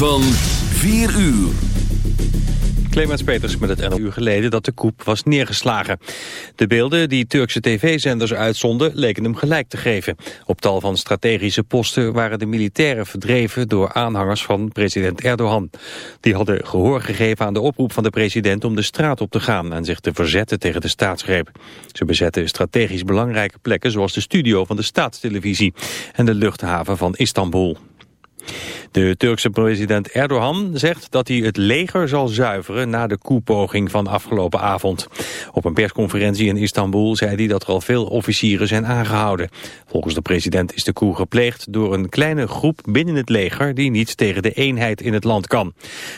Van 4 uur. Clemens Peters met het een uur geleden dat de koep was neergeslagen. De beelden die Turkse tv-zenders uitzonden leken hem gelijk te geven. Op tal van strategische posten waren de militairen verdreven door aanhangers van president Erdogan. Die hadden gehoor gegeven aan de oproep van de president om de straat op te gaan en zich te verzetten tegen de staatsgreep. Ze bezetten strategisch belangrijke plekken zoals de studio van de staatstelevisie en de luchthaven van Istanbul. De Turkse president Erdogan zegt dat hij het leger zal zuiveren na de koepoging van afgelopen avond. Op een persconferentie in Istanbul zei hij dat er al veel officieren zijn aangehouden. Volgens de president is de coup gepleegd door een kleine groep binnen het leger die niet tegen de eenheid in het land kan.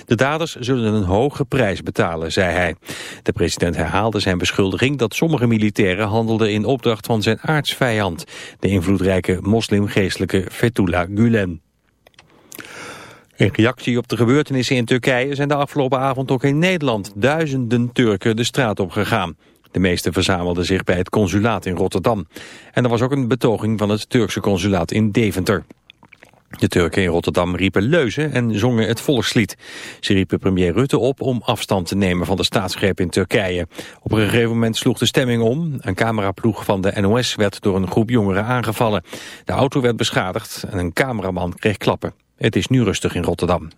De daders zullen een hoge prijs betalen, zei hij. De president herhaalde zijn beschuldiging dat sommige militairen handelden in opdracht van zijn aardsvijand, de invloedrijke moslimgeestelijke Fethullah Gulen. In reactie op de gebeurtenissen in Turkije zijn de afgelopen avond ook in Nederland duizenden Turken de straat op gegaan. De meesten verzamelden zich bij het consulaat in Rotterdam. En er was ook een betoging van het Turkse consulaat in Deventer. De Turken in Rotterdam riepen leuzen en zongen het volkslied. Ze riepen premier Rutte op om afstand te nemen van de staatsgreep in Turkije. Op een gegeven moment sloeg de stemming om. Een cameraploeg van de NOS werd door een groep jongeren aangevallen. De auto werd beschadigd en een cameraman kreeg klappen. Het is nu rustig in Rotterdam.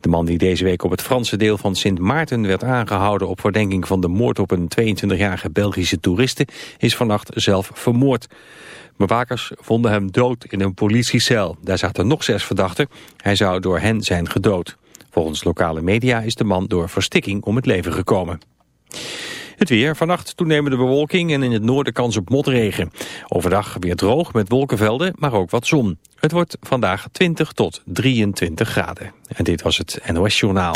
De man die deze week op het Franse deel van Sint Maarten werd aangehouden op verdenking van de moord op een 22-jarige Belgische toeriste is vannacht zelf vermoord. Bewakers vonden hem dood in een politiecel. Daar zaten nog zes verdachten. Hij zou door hen zijn gedood. Volgens lokale media is de man door verstikking om het leven gekomen. Het weer, vannacht toenemende bewolking en in het noorden kans op motregen. Overdag weer droog met wolkenvelden, maar ook wat zon. Het wordt vandaag 20 tot 23 graden. En dit was het NOS Journaal.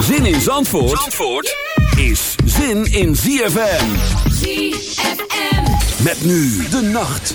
Zin in Zandvoort, Zandvoort is zin in ZFM. ZFM. Met nu de nacht.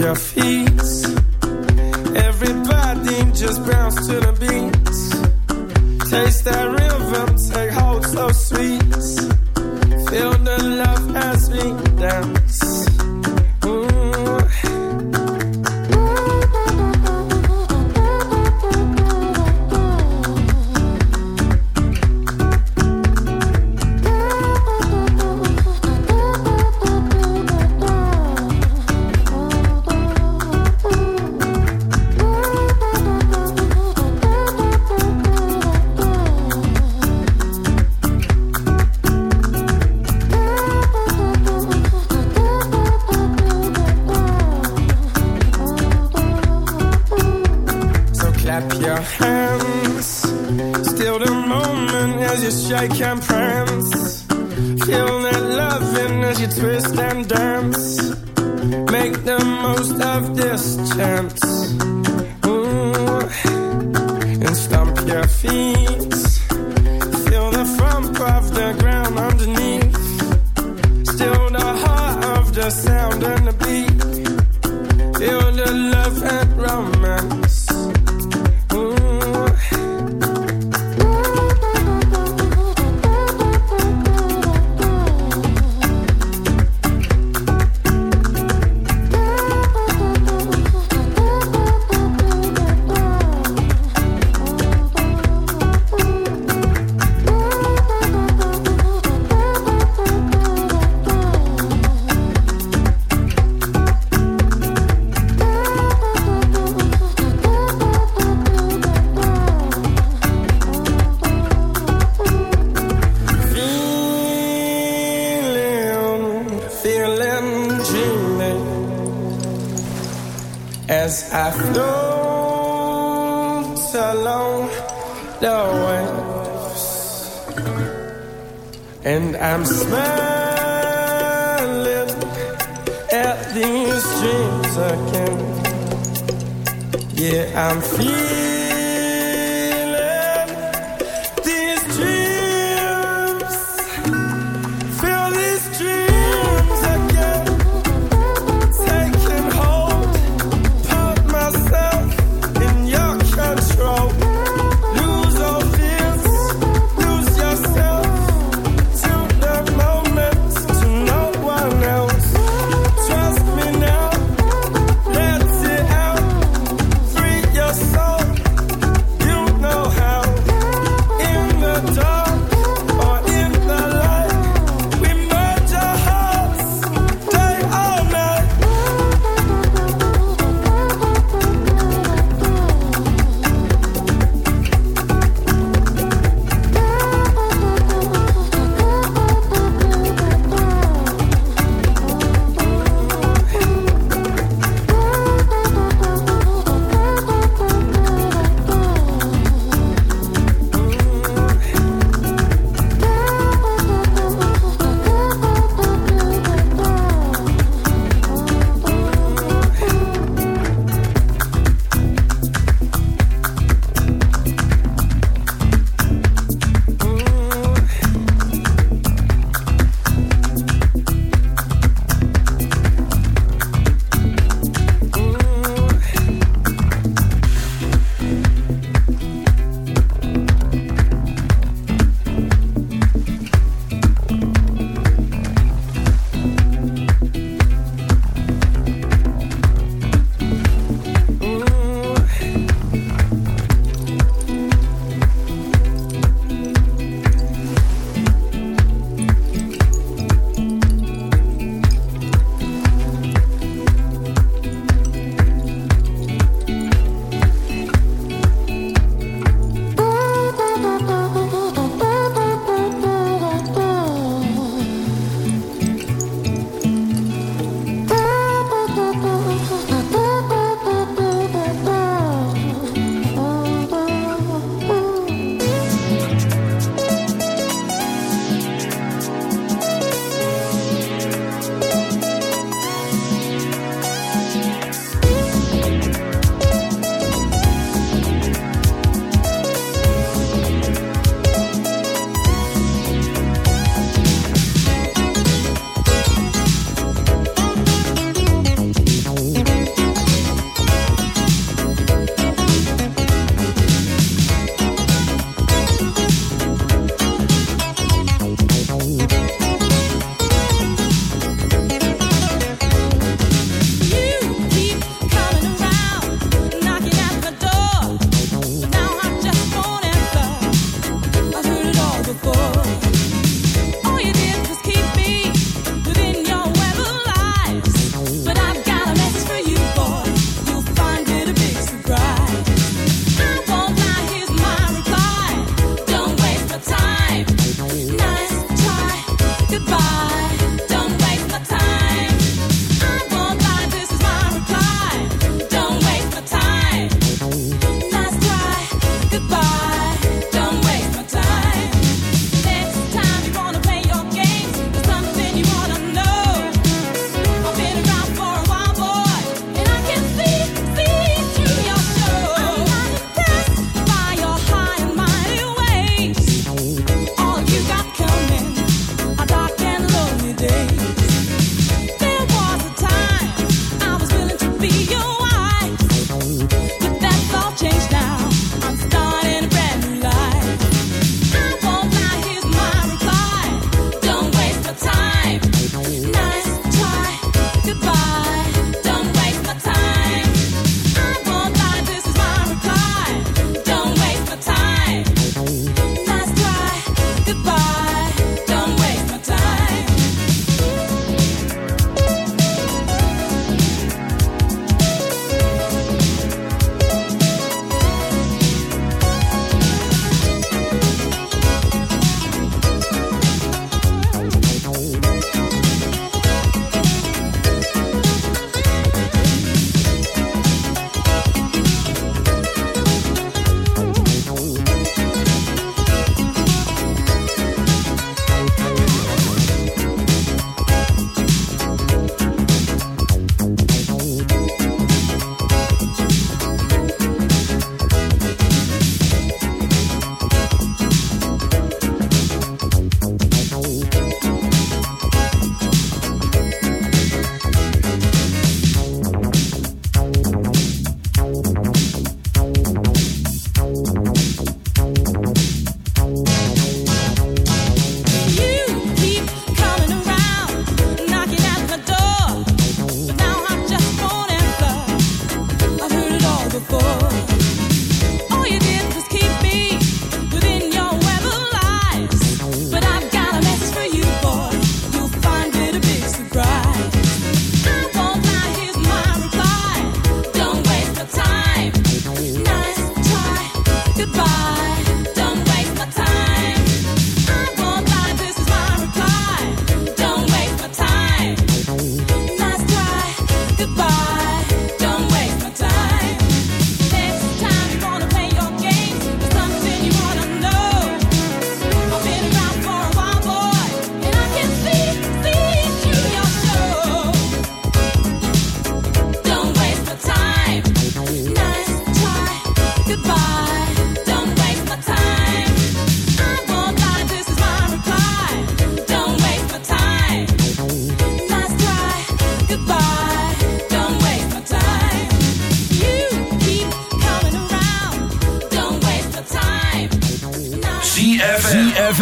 your feet. Everybody just bounce to the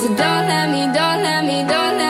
So don't let me, don't let me, don't let me.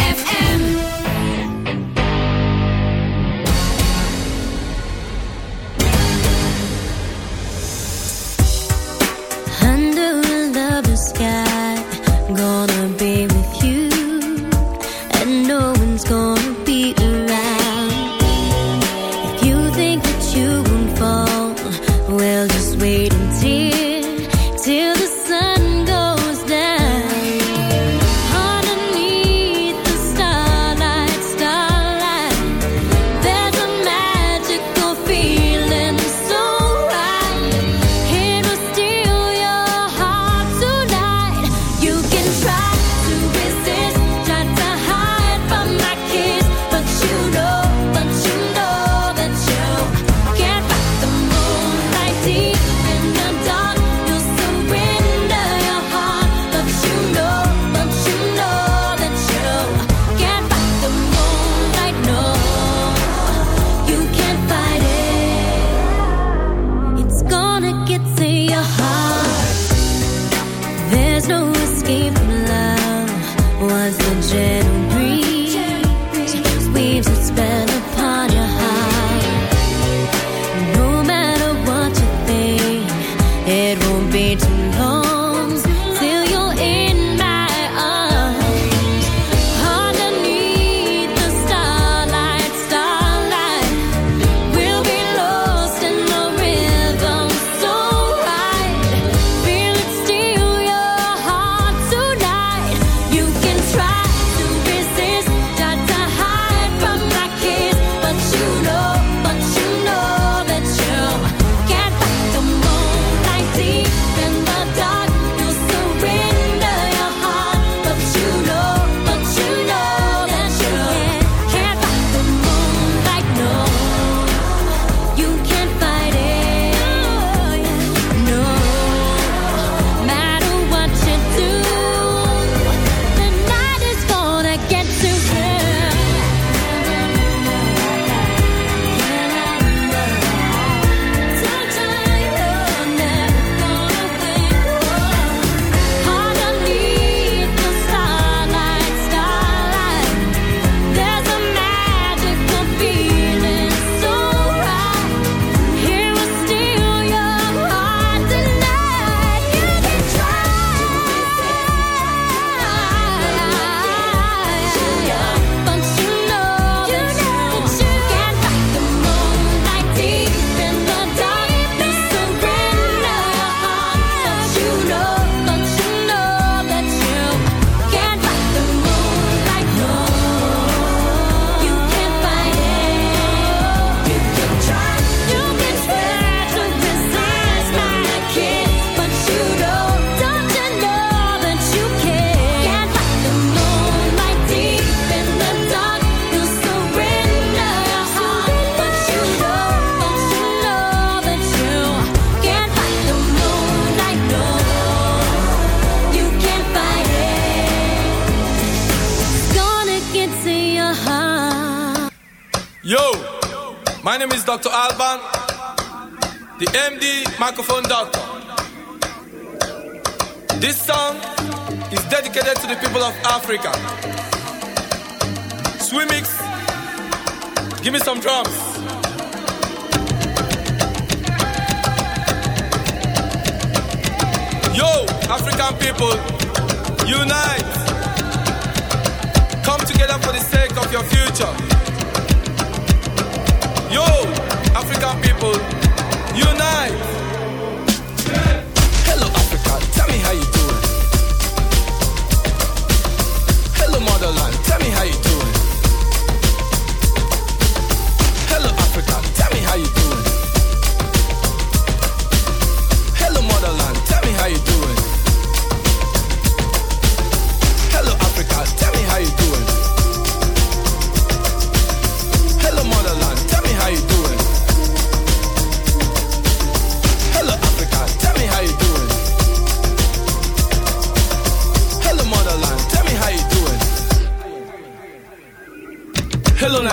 Africa. Swemix, give me some drums. Yo, African people,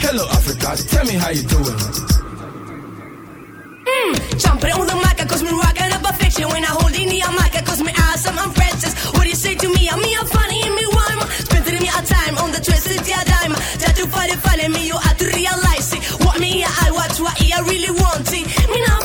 Hello, Africa, tell me how you doing. Mm, jumping on the mic, cause me rocking up a fiction. When I hold in the mic, cause me awesome, I'm precious. What do you say to me? I'm me, I'm funny, and me rhyme. Spending me a time on the twisted yeah, dime. That you find it funny, me, you have to realize it. What me, I watch, what I really want it. Me, not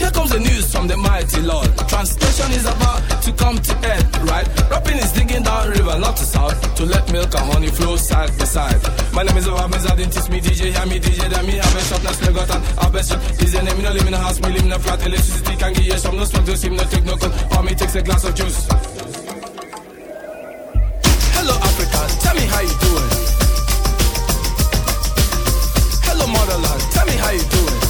Here comes the news from the mighty Lord. Translation is about to come to end, right? Rapping is digging down river, not to south, to let milk and honey flow side by side. My name is Alban, I teach me DJ, hear me DJ, then me have a shop, now still got an have a shop. Is name, no live in a house, me live in a flat, electricity can give you some, no smoke, no steam, no take no cold, or me takes a glass of juice. Hello Africa, tell me how you doing. Hello motherland, tell me how you doing.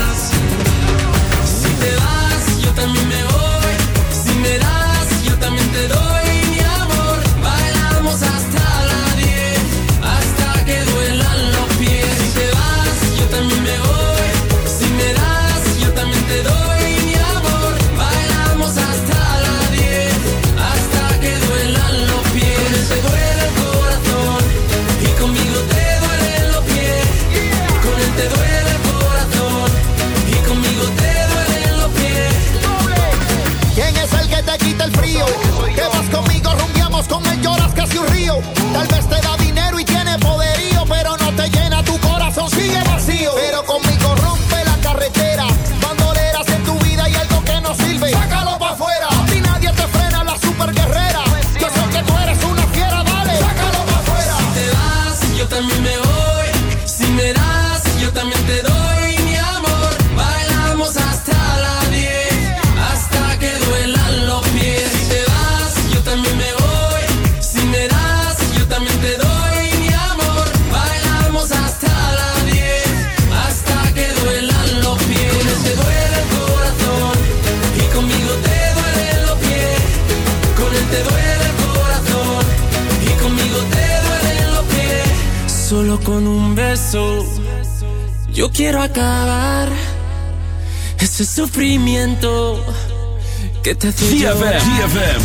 ZFM. ZFM.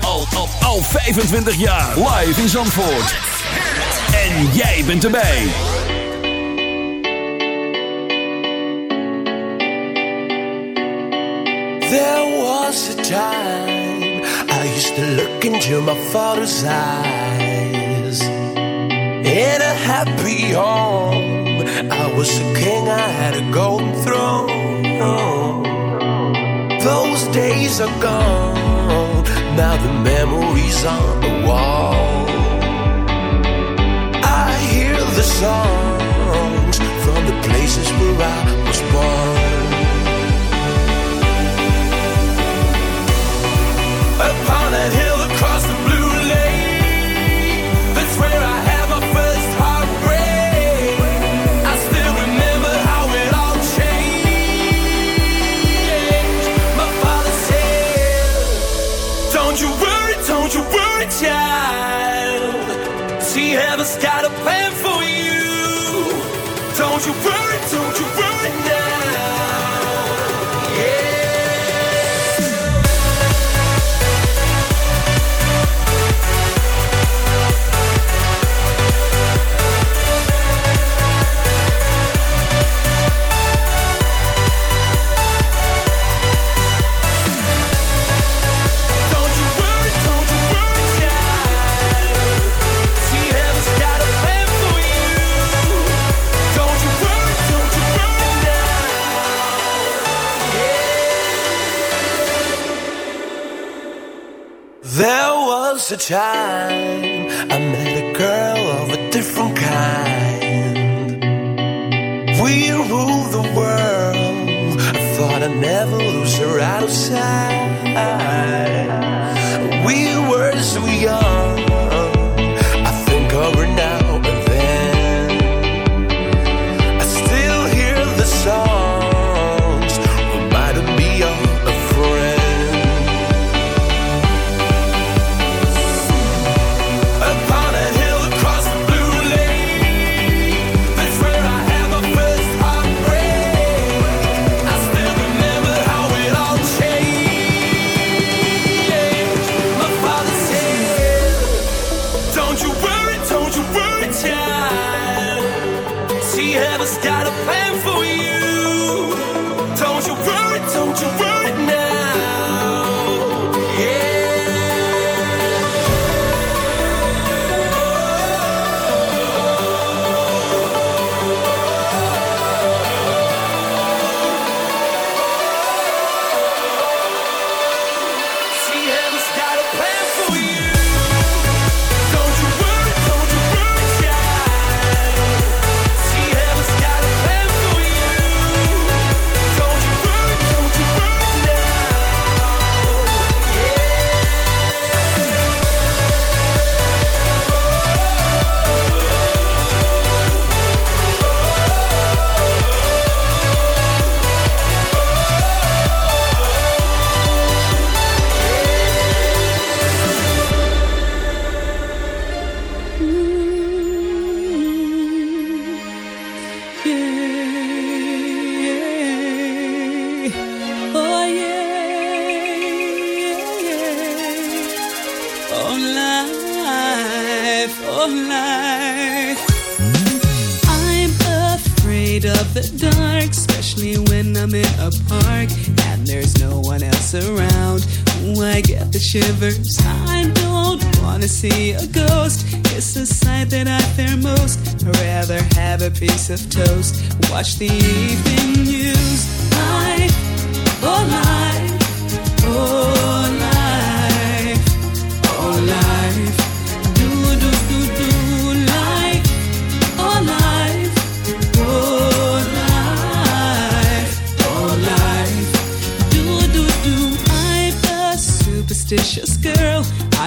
Al, al, al 25 jaar. Live in Zandvoort. En jij bent erbij. There was a time I used to look into my father's eyes. In a happy home. I was a king, I had a golden throne. Those days are gone. Now the memories on the wall.